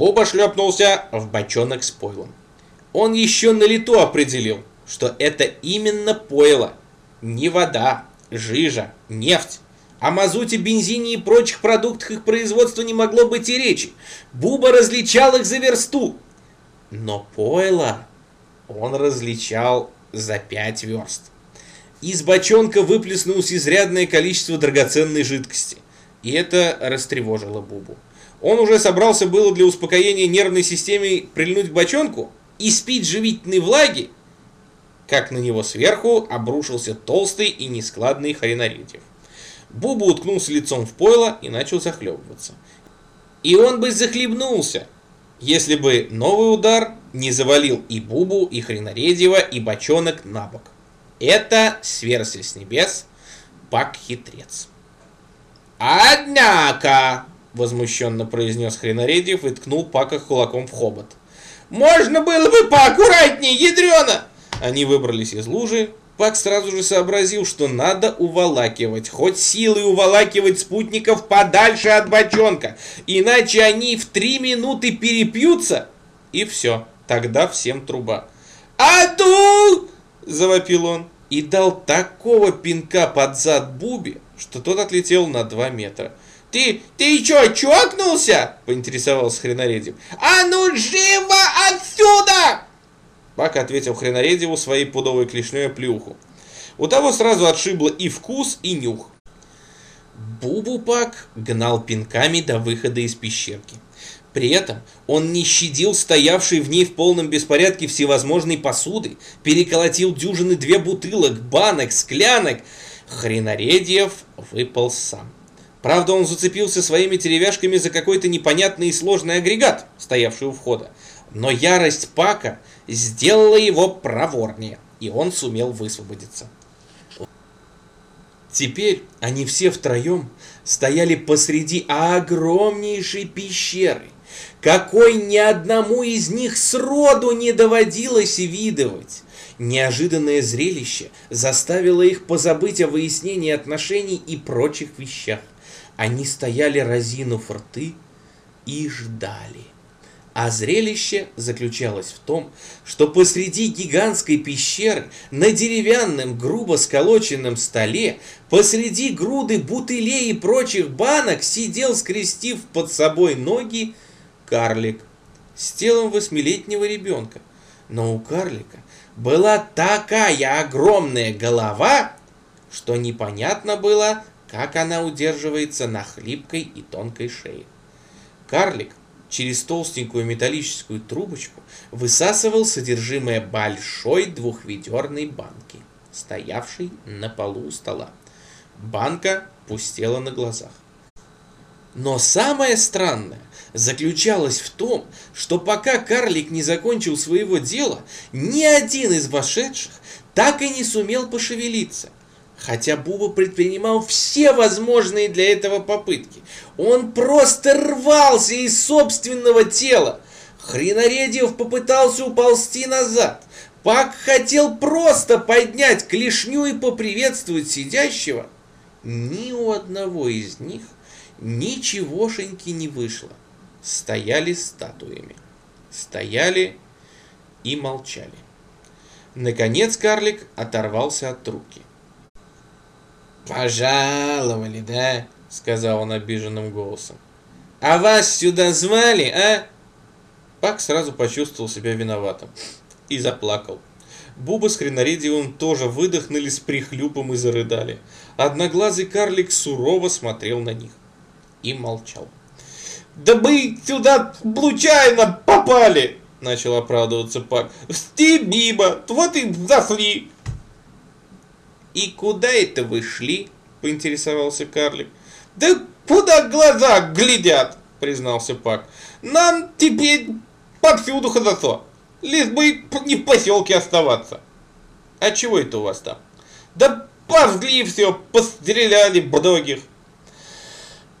Буба шлепнулся в бочонок с пойлом. Он еще на лету определил, что это именно пойло, не вода, жижа, нефть. О мазуте, бензине и прочих продуктах их производства не могло быть и речи. Буба различал их за версту. Но пойло он различал за пять верст. Из бочонка выплеснулось изрядное количество драгоценной жидкости. И это растревожило Бубу. Он уже собрался было для успокоения нервной системы прильнуть к бочонку и спить живительной влаги, как на него сверху обрушился толстый и нескладный хренаритьев. Буба уткнулся лицом в пойло и начал захлебываться. И он бы захлебнулся, если бы новый удар не завалил и Бубу, и Хренаредьева, и бочонок на бок. Это сверся с небес Пак-хитрец. «Однако!» — возмущенно произнес Хренаредьев и ткнул Пака кулаком в хобот. «Можно было бы поаккуратнее, ядрена!» Они выбрались из лужи. Пак сразу же сообразил, что надо уволакивать, хоть силой уволакивать спутников подальше от бочонка, иначе они в три минуты перепьются, и все, тогда всем труба. «А ту!» – завопил он и дал такого пинка под зад Буби, что тот отлетел на два метра. «Ты, ты чё, чокнулся?» – поинтересовался Хренаредев. «А ну живо отсюда!» Пак ответил Хренаредеву своей пудовой клешней плюху. У того сразу отшибло и вкус, и нюх. Бубу Пак гнал пинками до выхода из пещерки. При этом он не щадил стоявшей в ней в полном беспорядке всевозможной посуды, переколотил дюжины две бутылок, банок, склянок. Хренаредьев выпал сам. Правда, он зацепился своими деревяшками за какой-то непонятный и сложный агрегат, стоявший у входа. Но ярость Пака сделала его проворнее, и он сумел высвободиться. Теперь они все втроем стояли посреди огромнейшей пещеры, какой ни одному из них сроду не доводилось видывать. Неожиданное зрелище заставило их позабыть о выяснении отношений и прочих вещах. Они стояли разинув рты и ждали. А зрелище заключалось в том, что посреди гигантской пещеры на деревянном грубо сколоченном столе посреди груды бутылей и прочих банок сидел, скрестив под собой ноги, карлик с телом восьмилетнего ребенка. Но у карлика была такая огромная голова, что непонятно было, как она удерживается на хлипкой и тонкой шее. Карлик через толстенькую металлическую трубочку высасывал содержимое большой двухведерной банки, стоявшей на полу у стола. Банка пустела на глазах. Но самое странное заключалось в том, что пока карлик не закончил своего дела, ни один из вошедших так и не сумел пошевелиться хотя Буба предпринимал все возможные для этого попытки. Он просто рвался из собственного тела. Хренаредьев попытался уползти назад. Пак хотел просто поднять клешню и поприветствовать сидящего. Ни у одного из них ничегошеньки не вышло. Стояли статуями. Стояли и молчали. Наконец карлик оторвался от трубки. «Пожаловали, да?» — сказал он обиженным голосом. «А вас сюда звали, а?» Пак сразу почувствовал себя виноватым и заплакал. Буба с Хренаридиум тоже выдохнули с прихлюпом и зарыдали. Одноглазый карлик сурово смотрел на них и молчал. «Да мы сюда случайно попали!» — начал оправдываться Пак. «Стебиба, вот и зашли!» «И куда это вы шли?» – поинтересовался карлик. «Да куда глаза глядят?» – признался Пак. «Нам теперь повсюду хорошо, лишь бы не в поселке оставаться». «А чего это у вас там?» «Да пожгли все, постреляли бродогих».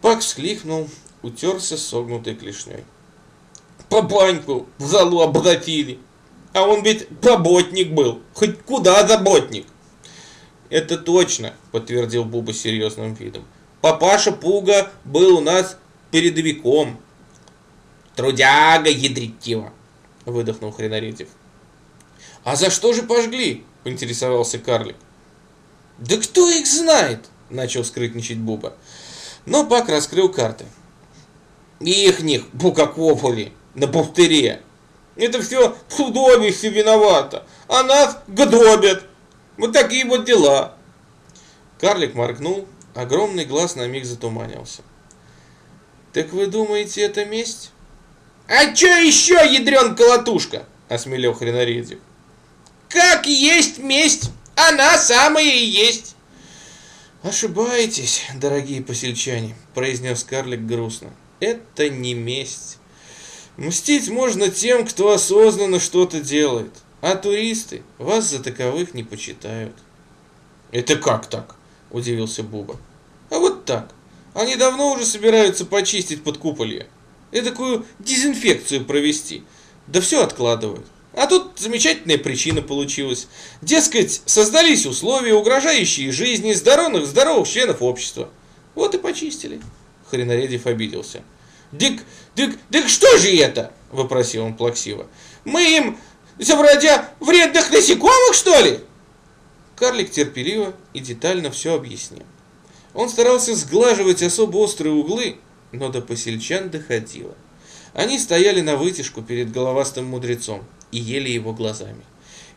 Пак вскликнул, утерся согнутой клешней. «Папаньку в залу обратили, а он ведь работник был, хоть куда заботник». «Это точно», — подтвердил Буба серьезным видом. «Папаша Пуга был у нас передовиком. Трудяга ядрить его, выдохнул Хренаритев. А за что же пожгли? Поинтересовался карлик. Да кто их знает? Начал скрытничать Буба. Но Пак раскрыл карты. Ихних букакополи на повторе. Это все судовище виновато, а нас гдобят. Вот такие вот дела. Карлик моргнул, огромный глаз на миг затуманился. Так вы думаете, это месть? А чё еще, ядрен колотушка? Осмелел Хренаридзев. Как есть месть, она самая и есть. Ошибаетесь, дорогие посельчане, произнес карлик грустно. Это не месть. Мстить можно тем, кто осознанно что-то делает, а туристы вас за таковых не почитают. Это как так? Удивился Буба. А вот так. Они давно уже собираются почистить под куполье. И такую дезинфекцию провести. Да все откладывают. А тут замечательная причина получилась. Дескать, создались условия, угрожающие жизни здоровых, здоровых членов общества. Вот и почистили. Хренаредев обиделся. «Дик, дик, дик что же это?» – вопросил он плаксиво. «Мы им, изобразя вредных насекомых, что ли?» Карлик терпеливо и детально все объяснил. Он старался сглаживать особо острые углы, но до посельчан доходило. Они стояли на вытяжку перед головастым мудрецом и ели его глазами.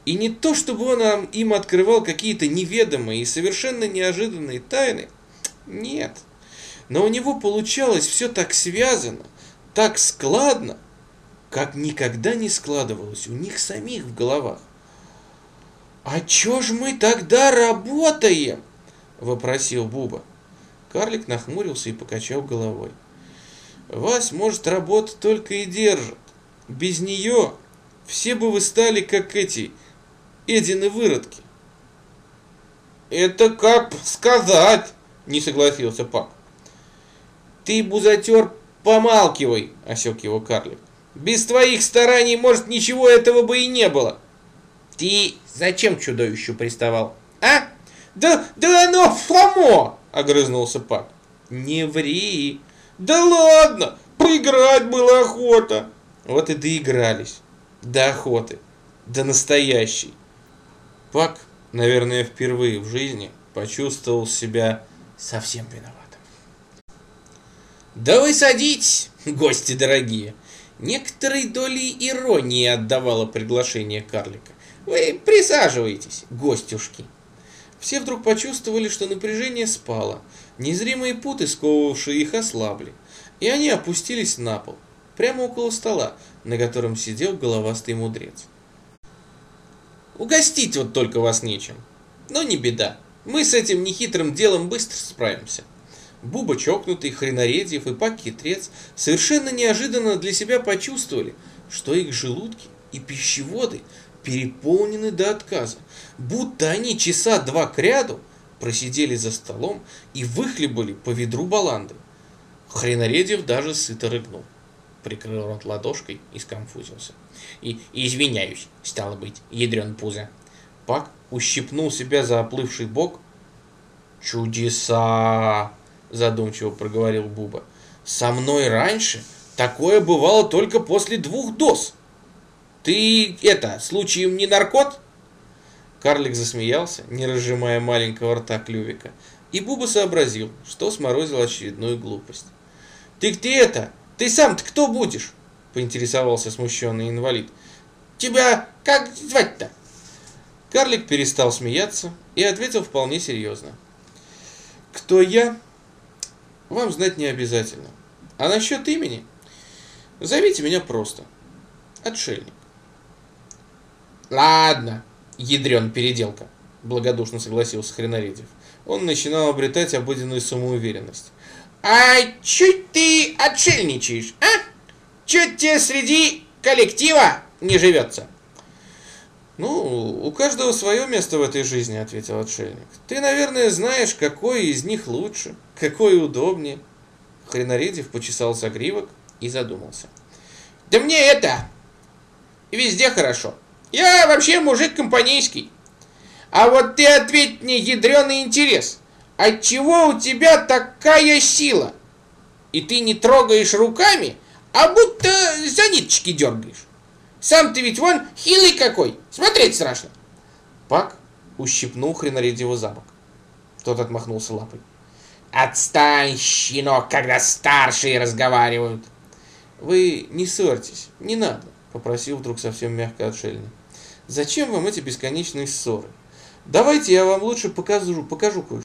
И не то, чтобы он им открывал какие-то неведомые и совершенно неожиданные тайны, нет. Но у него получалось все так связано, так складно, как никогда не складывалось у них самих в головах. «А чё ж мы тогда работаем?» – вопросил Буба. Карлик нахмурился и покачал головой. «Вас, может, работа только и держит. Без нее все бы вы стали, как эти Эдины выродки». «Это как сказать?» – не согласился Пак. «Ты, бузатер, помалкивай!» – осек его карлик. «Без твоих стараний, может, ничего этого бы и не было!» «Ты зачем чудовищу приставал, а?» «Да, да оно фомо!» – огрызнулся Пак. «Не ври!» «Да ладно! Поиграть было охота!» Вот и доигрались. До охоты. До настоящей. Пак, наверное, впервые в жизни почувствовал себя совсем виноватым. «Да вы садитесь, гости дорогие!» Некоторой долей иронии отдавало приглашение карлика. «Вы присаживайтесь, гостюшки!» Все вдруг почувствовали, что напряжение спало, незримые путы, сковывавшие их, ослабли, и они опустились на пол, прямо около стола, на котором сидел головастый мудрец. «Угостить вот только вас нечем. Но не беда, мы с этим нехитрым делом быстро справимся. Буба чокнутый, Хренаредьев и Пак Хитрец совершенно неожиданно для себя почувствовали, что их желудки и пищеводы переполнены до отказа, будто они часа два кряду просидели за столом и выхлебали по ведру баланды. Хренаредьев даже сыто рыгнул, прикрыл рот ладошкой и скомфузился. И, извиняюсь, стало быть, ядрен пузо. Пак ущипнул себя за оплывший бок. Чудеса! Задумчиво проговорил Буба. Со мной раньше такое бывало только после двух доз. Ты это, случаем не наркот? Карлик засмеялся, не разжимая маленького рта клювика, и Буба сообразил, что сморозил очередную глупость. «Ты ты это? Ты сам-то кто будешь?» – поинтересовался смущенный инвалид. «Тебя как звать-то?» Карлик перестал смеяться и ответил вполне серьезно. «Кто я, вам знать не обязательно. А насчет имени, зовите меня просто. Отшельник. Ладно, ядрен переделка, благодушно согласился Хренаредев. Он начинал обретать обыденную самоуверенность. А чуть ты отшельничаешь, а? Чуть тебе среди коллектива не живется? «Ну, у каждого свое место в этой жизни», — ответил отшельник. «Ты, наверное, знаешь, какой из них лучше, какой удобнее». Хренаредев почесал загривок и задумался. «Да мне это везде хорошо. Я вообще мужик компанейский. А вот ты ответь мне, ядреный интерес, отчего у тебя такая сила? И ты не трогаешь руками, а будто за ниточки дергаешь? Сам ты ведь вон хилый какой, смотреть страшно. Пак ущипнул хренаридиеву за бок. Тот отмахнулся лапой. Отстань, щенок, когда старшие разговаривают. Вы не ссорьтесь, не надо, попросил вдруг совсем мягко отшельник. Зачем вам эти бесконечные ссоры? Давайте я вам лучше покажу, покажу кое